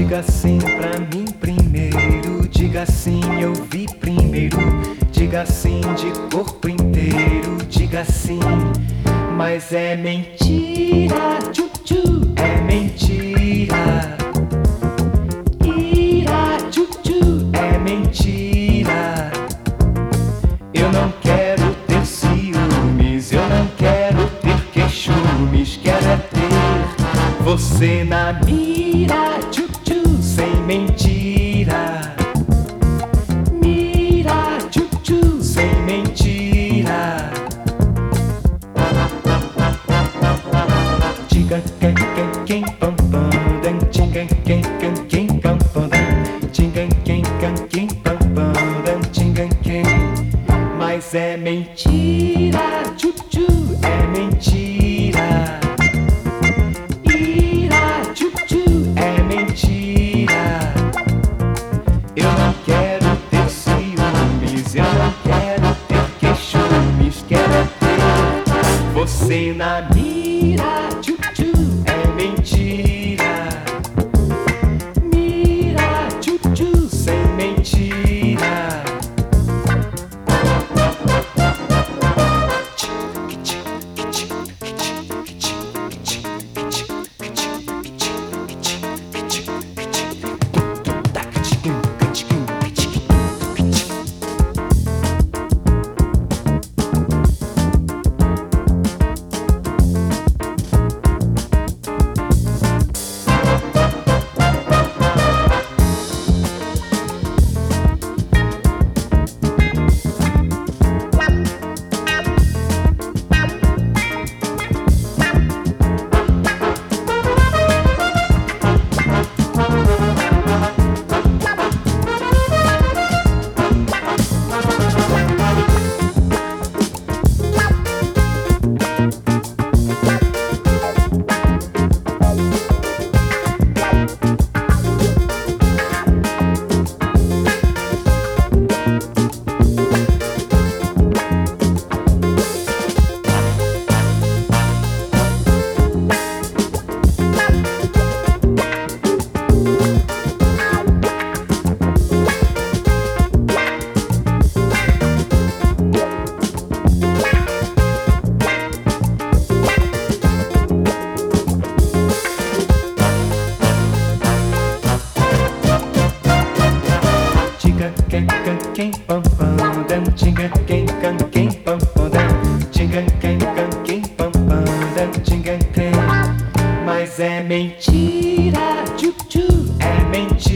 Diga sim pra mim primeiro, diga sim, eu vi primeiro. Diga sim de corpo inteiro, diga sim, mas é mentira, tchu, tchu, é mentira. Ira, tchu, tchu, é mentira. Eu não quero ter ciúmes, eu não quero ter queixumes, quero é ter você na mira, tchu, mentira. Mira, tchu, tchu, sem mentira. Diga quem, quem, quem, pam, pam, dan, diga quem, quem, quem, pam, pam, dan, diga quem, quem, quem, pam, pam, dan, diga quem. Mas é mentira, você na mira, quem pam pam dam tinga quem can quem pam pam dam tinga quem can quem pam pam dam tinga quem. Mas é mentira tchu tchu. É mentira